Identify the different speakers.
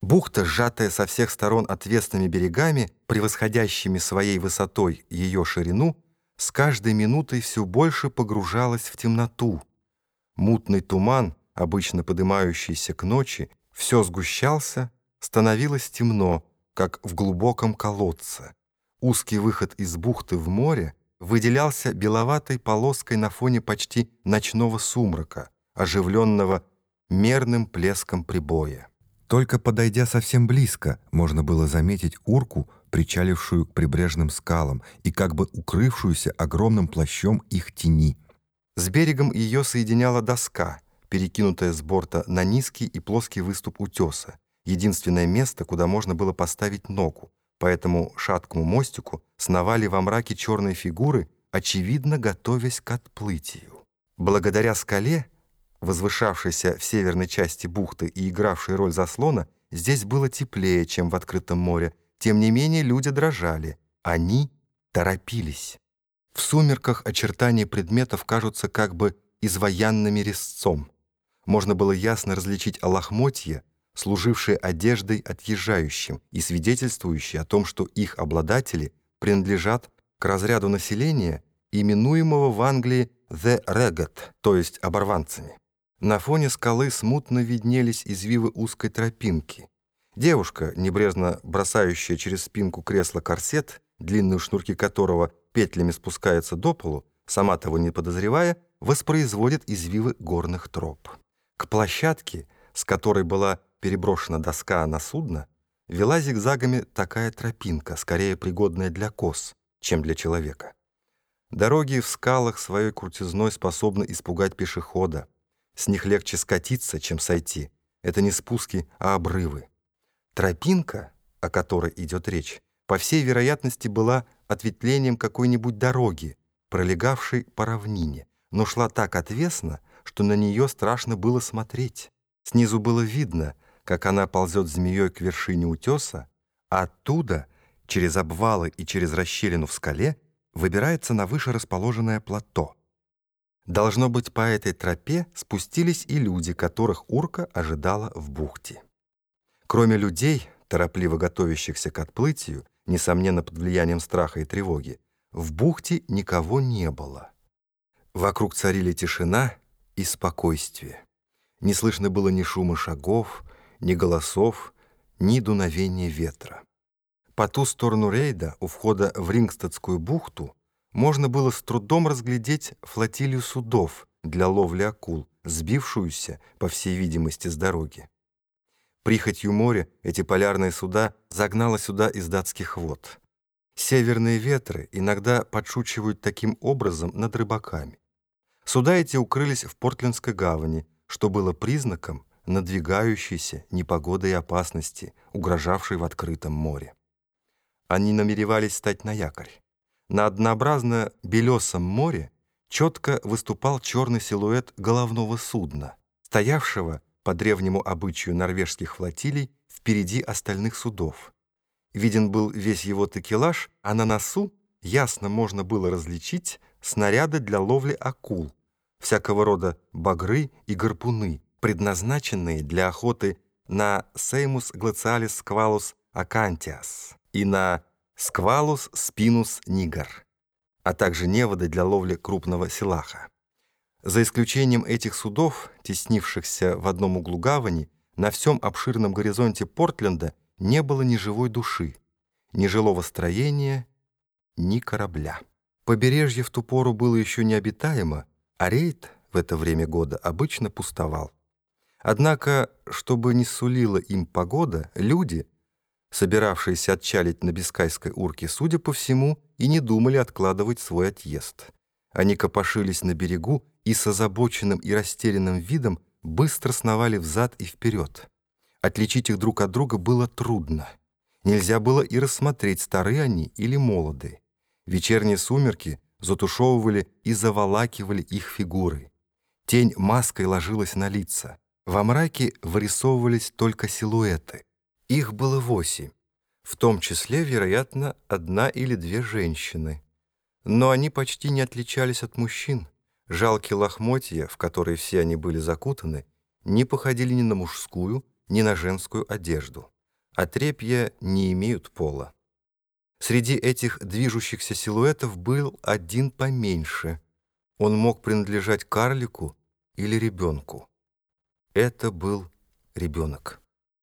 Speaker 1: Бухта, сжатая со всех сторон отвесными берегами, превосходящими своей высотой ее ширину, с каждой минутой все больше погружалась в темноту. Мутный туман, обычно поднимающийся к ночи, все сгущался, становилось темно, как в глубоком колодце. Узкий выход из бухты в море выделялся беловатой полоской на фоне почти ночного сумрака, оживленного мерным плеском прибоя. Только подойдя совсем близко, можно было заметить урку, причалившую к прибрежным скалам и как бы укрывшуюся огромным плащом их тени. С берегом ее соединяла доска, перекинутая с борта на низкий и плоский выступ утеса, единственное место, куда можно было поставить ногу. По этому шаткому мостику сновали во мраке черные фигуры, очевидно, готовясь к отплытию. Благодаря скале возвышавшейся в северной части бухты и игравшей роль заслона, здесь было теплее, чем в открытом море. Тем не менее люди дрожали. Они торопились. В сумерках очертания предметов кажутся как бы изваянными резцом. Можно было ясно различить лохмотья, служившие одеждой отъезжающим и свидетельствующие о том, что их обладатели принадлежат к разряду населения, именуемого в Англии «the ragged», то есть оборванцами. На фоне скалы смутно виднелись извивы узкой тропинки. Девушка, небрежно бросающая через спинку кресла корсет, длинные шнурки которого петлями спускаются до полу, сама того не подозревая, воспроизводит извивы горных троп. К площадке, с которой была переброшена доска на судно, вела зигзагами такая тропинка, скорее пригодная для коз, чем для человека. Дороги в скалах своей крутизной способны испугать пешехода, с них легче скатиться, чем сойти. Это не спуски, а обрывы. Тропинка, о которой идет речь, по всей вероятности была ответвлением какой-нибудь дороги, пролегавшей по равнине, но шла так отвесно, что на нее страшно было смотреть. Снизу было видно, как она ползет змеей к вершине утеса, а оттуда, через обвалы и через расщелину в скале, выбирается на выше расположенное плато. Должно быть, по этой тропе спустились и люди, которых урка ожидала в бухте. Кроме людей, торопливо готовящихся к отплытию, несомненно под влиянием страха и тревоги, в бухте никого не было. Вокруг царили тишина и спокойствие. Не слышно было ни шума шагов, ни голосов, ни дуновения ветра. По ту сторону рейда, у входа в Рингстедскую бухту, можно было с трудом разглядеть флотилию судов для ловли акул, сбившуюся, по всей видимости, с дороги. Прихотью моря эти полярные суда загнало сюда из датских вод. Северные ветры иногда подшучивают таким образом над рыбаками. Суда эти укрылись в Портлендской гавани, что было признаком надвигающейся непогоды и опасности, угрожавшей в открытом море. Они намеревались стать на якорь. На однообразно белесом море четко выступал черный силуэт головного судна, стоявшего по древнему обычаю норвежских флотилий впереди остальных судов. Виден был весь его текелаж, а на носу ясно можно было различить снаряды для ловли акул, всякого рода багры и гарпуны, предназначенные для охоты на Сеймус глациалис сквалус акантиас и на сквалус спинус нигар, а также неводы для ловли крупного силаха. За исключением этих судов, теснившихся в одном углу гавани, на всем обширном горизонте Портленда не было ни живой души, ни жилого строения, ни корабля. Побережье в ту пору было еще необитаемо, а рейд в это время года обычно пустовал. Однако, чтобы не сулила им погода, люди — собиравшиеся отчалить на Бискайской урке, судя по всему, и не думали откладывать свой отъезд. Они копошились на берегу и с озабоченным и растерянным видом быстро сновали взад и вперед. Отличить их друг от друга было трудно. Нельзя было и рассмотреть, стары они или молоды. Вечерние сумерки затушевывали и заволакивали их фигуры. Тень маской ложилась на лица. Во мраке вырисовывались только силуэты. Их было восемь, в том числе, вероятно, одна или две женщины. Но они почти не отличались от мужчин. Жалкие лохмотья, в которые все они были закутаны, не походили ни на мужскую, ни на женскую одежду. А трепья не имеют пола. Среди этих движущихся силуэтов был один поменьше. Он мог принадлежать карлику или ребенку. Это был ребенок.